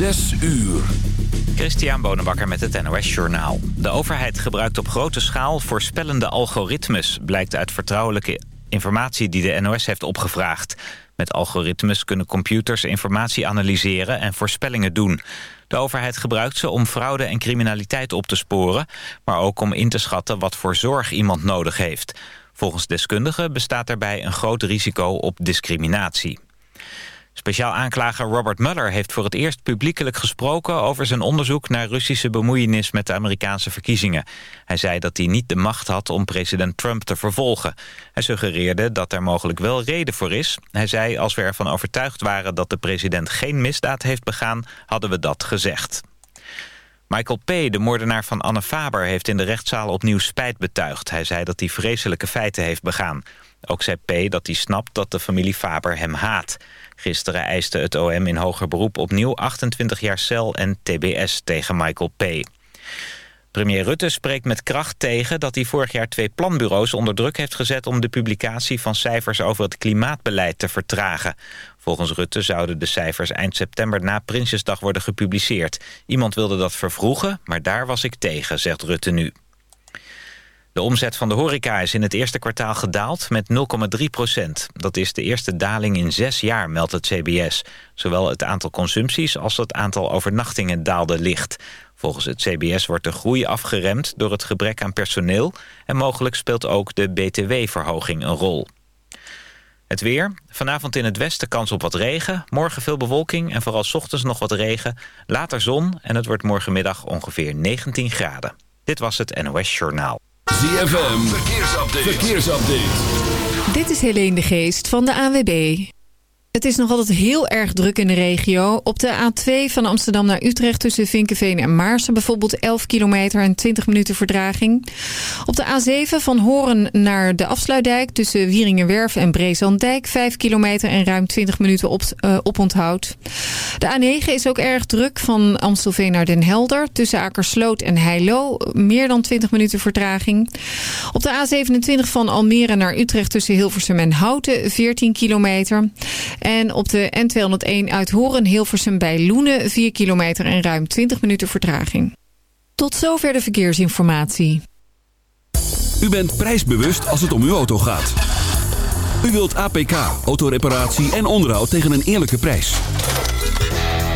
Zes uur. Christian Bonenbakker met het NOS Journaal. De overheid gebruikt op grote schaal voorspellende algoritmes... blijkt uit vertrouwelijke informatie die de NOS heeft opgevraagd. Met algoritmes kunnen computers informatie analyseren en voorspellingen doen. De overheid gebruikt ze om fraude en criminaliteit op te sporen... maar ook om in te schatten wat voor zorg iemand nodig heeft. Volgens deskundigen bestaat daarbij een groot risico op discriminatie. Speciaal aanklager Robert Mueller heeft voor het eerst publiekelijk gesproken over zijn onderzoek naar Russische bemoeienis met de Amerikaanse verkiezingen. Hij zei dat hij niet de macht had om president Trump te vervolgen. Hij suggereerde dat er mogelijk wel reden voor is. Hij zei als we ervan overtuigd waren dat de president geen misdaad heeft begaan, hadden we dat gezegd. Michael P., de moordenaar van Anne Faber, heeft in de rechtszaal opnieuw spijt betuigd. Hij zei dat hij vreselijke feiten heeft begaan. Ook zei P. dat hij snapt dat de familie Faber hem haat. Gisteren eiste het OM in hoger beroep opnieuw 28 jaar cel en tbs tegen Michael P. Premier Rutte spreekt met kracht tegen dat hij vorig jaar twee planbureaus onder druk heeft gezet om de publicatie van cijfers over het klimaatbeleid te vertragen. Volgens Rutte zouden de cijfers eind september na Prinsjesdag worden gepubliceerd. Iemand wilde dat vervroegen, maar daar was ik tegen, zegt Rutte nu. De omzet van de horeca is in het eerste kwartaal gedaald met 0,3 procent. Dat is de eerste daling in zes jaar, meldt het CBS. Zowel het aantal consumpties als het aantal overnachtingen daalde licht. Volgens het CBS wordt de groei afgeremd door het gebrek aan personeel... en mogelijk speelt ook de btw-verhoging een rol. Het weer. Vanavond in het westen kans op wat regen. Morgen veel bewolking en vooral ochtends nog wat regen. Later zon en het wordt morgenmiddag ongeveer 19 graden. Dit was het NOS Journaal. ZFM, verkeersupdate. verkeersupdate. Dit is Helene de Geest van de AWB. Het is nog altijd heel erg druk in de regio. Op de A2 van Amsterdam naar Utrecht tussen Vinkenveen en Maarsen... bijvoorbeeld 11 kilometer en 20 minuten verdraging. Op de A7 van Horen naar de Afsluitdijk... tussen Wieringenwerf en Breeslanddijk... 5 kilometer en ruim 20 minuten op, uh, oponthoud. De A9 is ook erg druk van Amstelveen naar Den Helder... tussen Akersloot en Heilo. Meer dan 20 minuten vertraging. Op de A27 van Almere naar Utrecht tussen Hilversum en Houten... 14 kilometer... En op de N201 uit Horen Hilversum bij Loenen 4 kilometer en ruim 20 minuten vertraging. Tot zover de verkeersinformatie. U bent prijsbewust als het om uw auto gaat. U wilt APK, autoreparatie en onderhoud tegen een eerlijke prijs.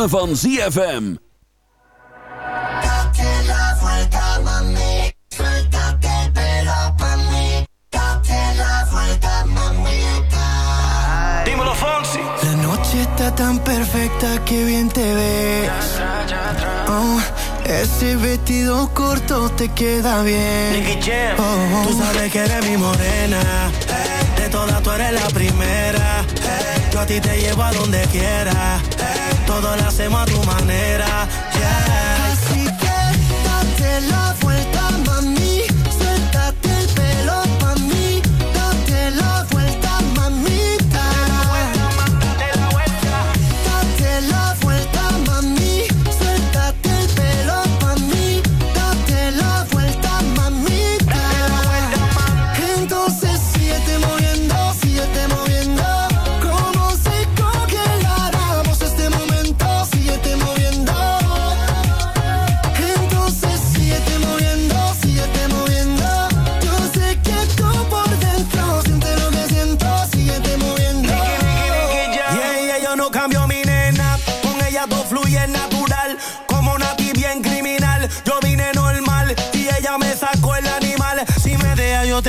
Ritme van ZFM. Date la vuelta, mami. Suéltate el pelo pa' mí. Date la vuelta, mamita. Dímelo, Fonsi. La noche está tan perfecta que bien te ves. Oh, ese vestido corto te queda bien. Nicky Jam. Oh, Tú sabes que eres mi morena. De todas tú eres la primera. Yo a ti te llevo a donde quiera. Todo lo hacemos a tu manera.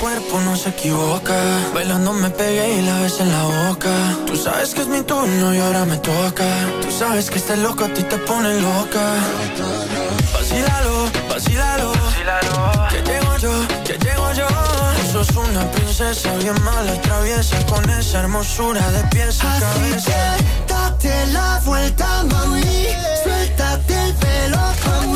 Cuerpo no se equivoca. Bailando me pegué y la ves en la boca. Tú sabes que es mi turno y ahora me toca. Tú sabes que este loco a ti te pone loca. Vacílalo, vacílalo. Que llego yo, que llego yo. Tú sos una princesa bien mala y traviesa. Con esa hermosura de pies a Así cabeza. que date la vuelta, mami. Suéltate el pelo pa'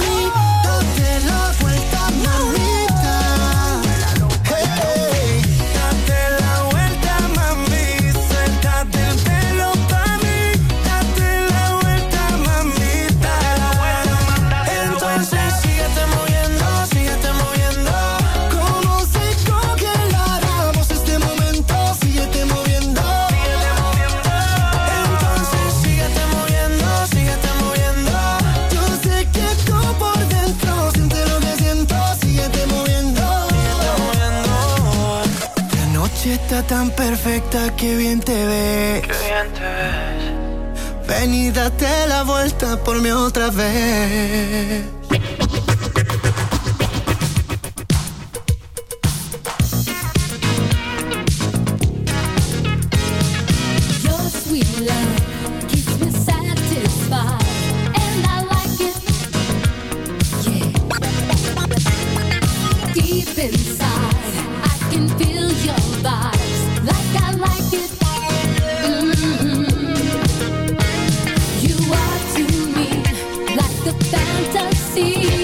tan perfecta que bien te ves. Qué bien te ves. Ven y date la vuelta por mí otra vez. fantasy.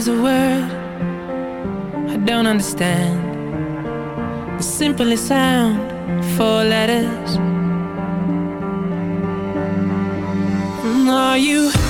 was a word I don't understand. The simplest sound, four letters. And are you?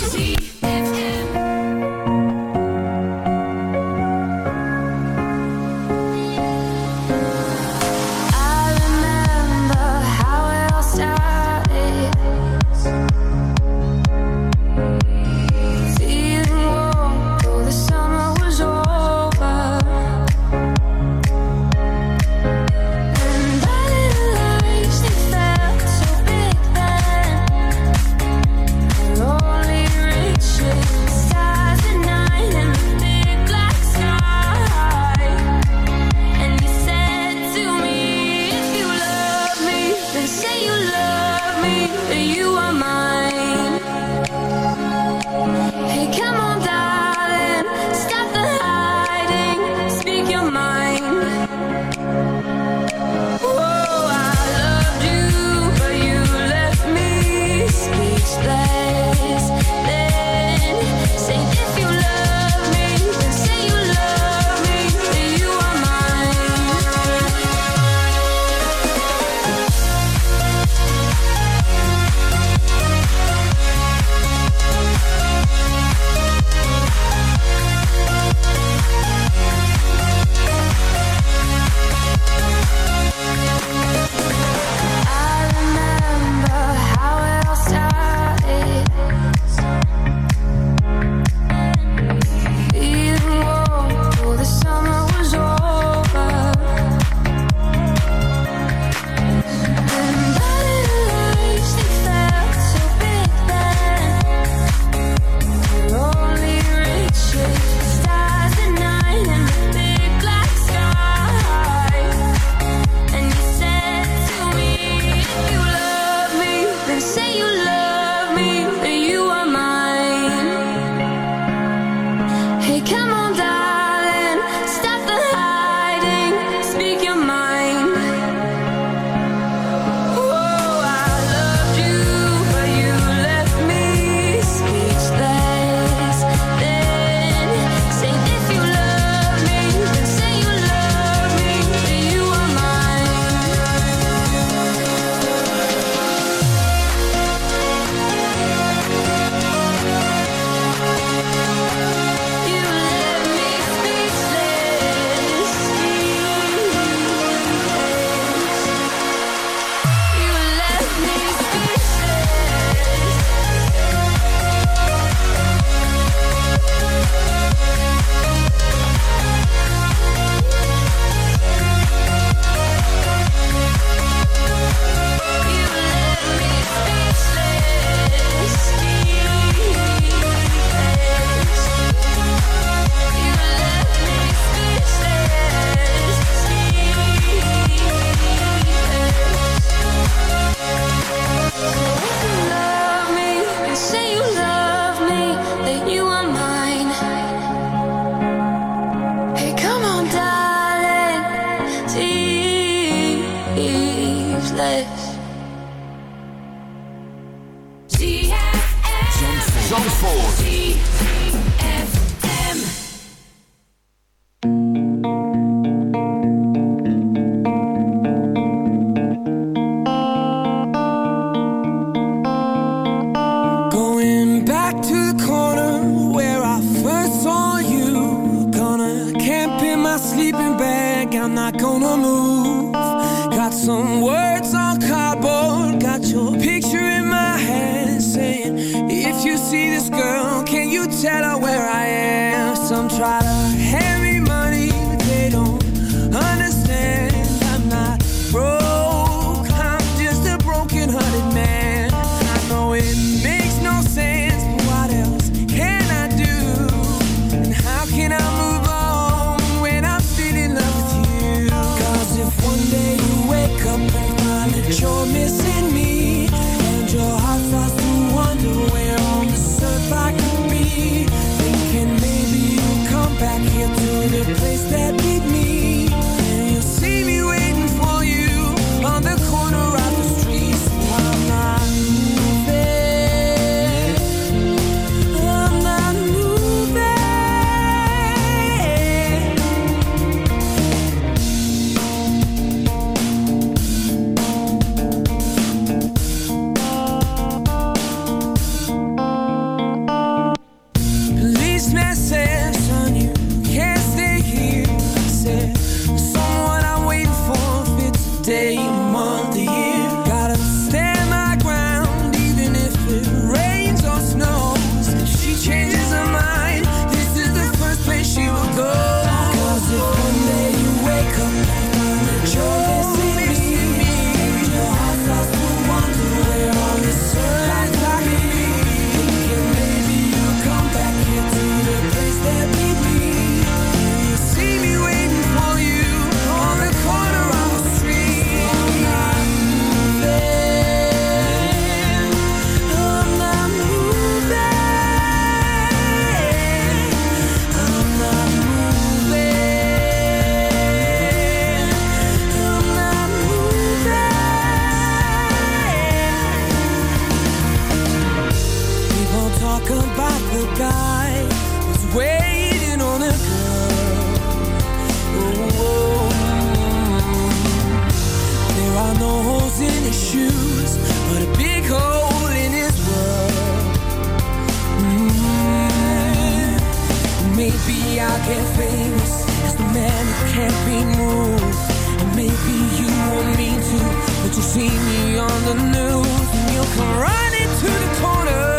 that you see me on the news. And you'll come running to the corner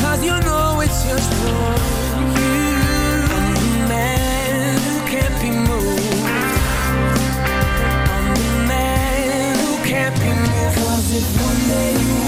Cause you know it's just for you I'm the man who can't be moved. I'm the man who can't be moved. Cause if one day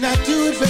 not do it, baby.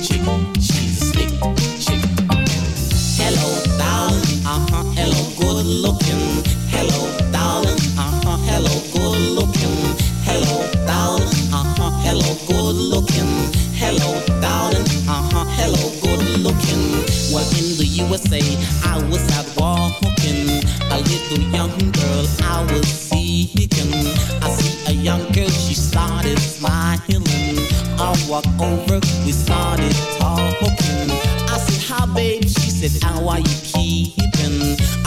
looking. Hello, darling, uh-huh, hello, good looking. Hello, darling, uh-huh, hello, good looking. Hello, darling, uh-huh, hello, good looking. Well, in the USA, I was out walking. A little young girl, I was seeking. I see a young girl, she started smiling. I walk over, we started talking. I said, hi babe, she said, how are you keeping?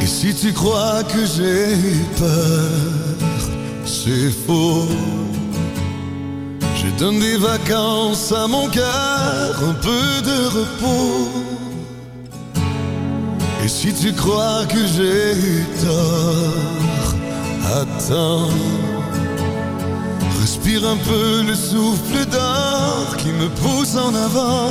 Et si tu crois que j'ai peur, c'est faux. Je donne des vacances à mon cœur, un peu de repos. Et si tu crois que j'ai tort, attends. Respire un peu le souffle d'or qui me pousse en avant.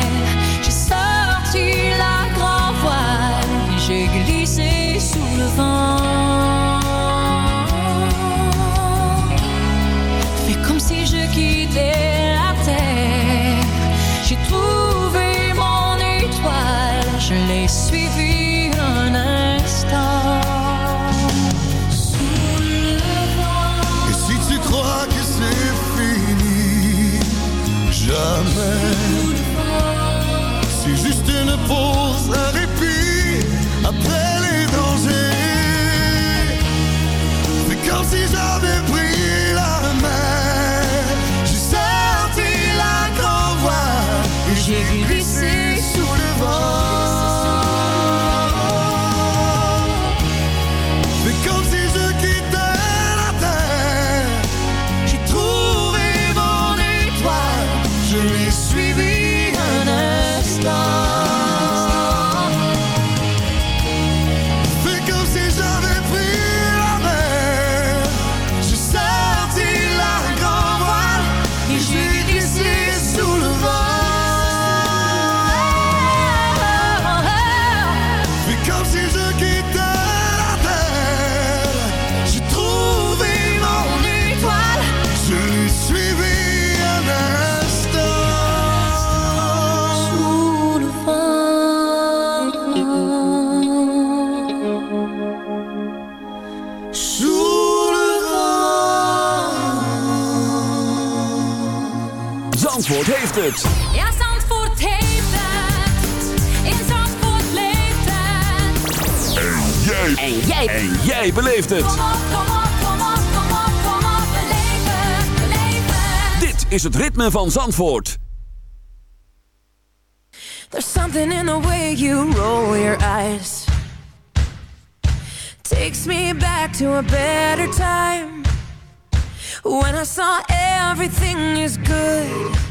Sous heeft het. Ja, Zandvoort heeft het. In Zandvoort leeft het. En jij. En jij. En jij beleeft het. Kom op, kom op, kom op, kom op, kom op. Beleef het, beleef het. Dit is het ritme van Zandvoort. There's something in the way you roll your eyes. Takes me back to a better time. When I saw everything is good.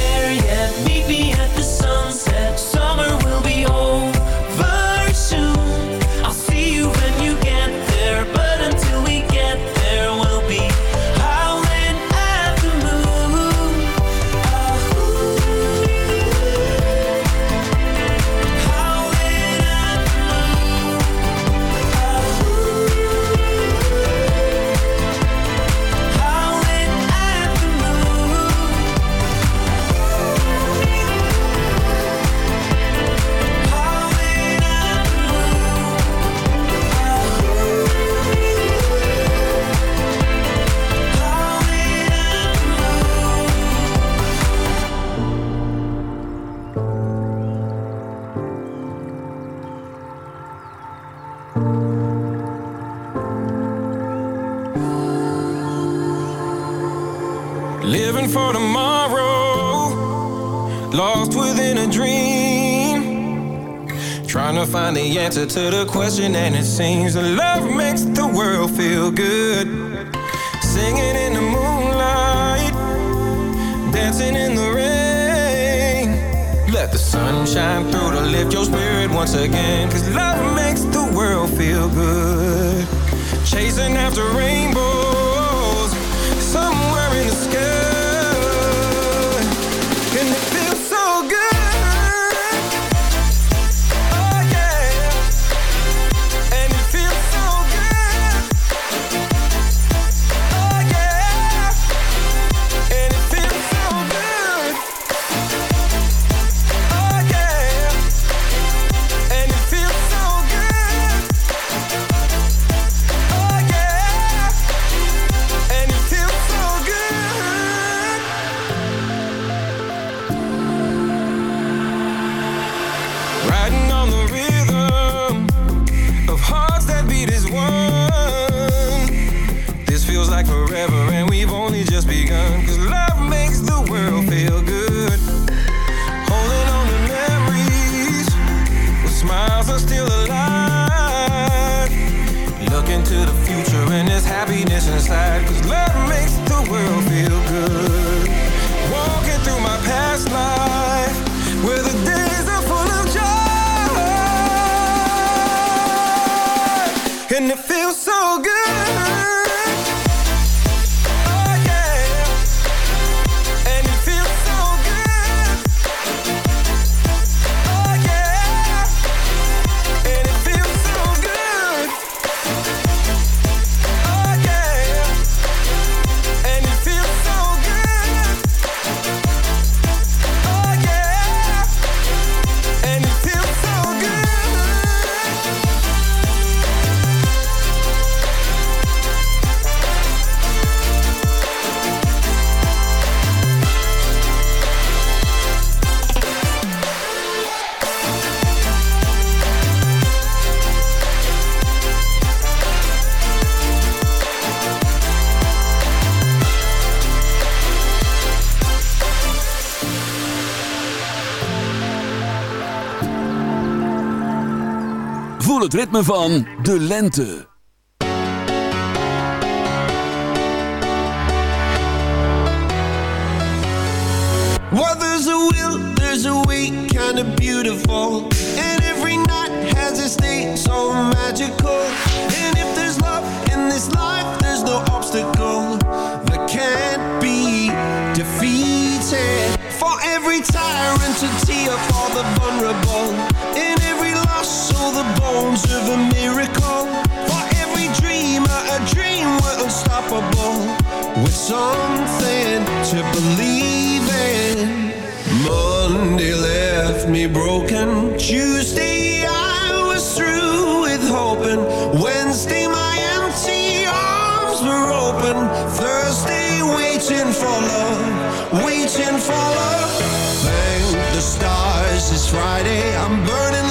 Living for tomorrow, lost within a dream. Trying to find the answer to the question, and it seems that love makes the world feel good. Singing in the moonlight, dancing in the rain. Let the sun shine through to lift your spirit once again. Cause love makes the world feel good. Chasing after rainbows, het ritme van de lente. Well, there's a will, there's a way, kinda beautiful. And every night has its day, so magical. And if there's love in this life, there's no obstacle that can't be defeated. For every tyrant to tear for the bones of a miracle. For every dreamer, a dream we're unstoppable. With something to believe in. Monday left me broken. Tuesday I was through with hoping. Wednesday my empty arms were open. Thursday waiting for love, waiting for love. Thank the stars it's Friday. I'm burning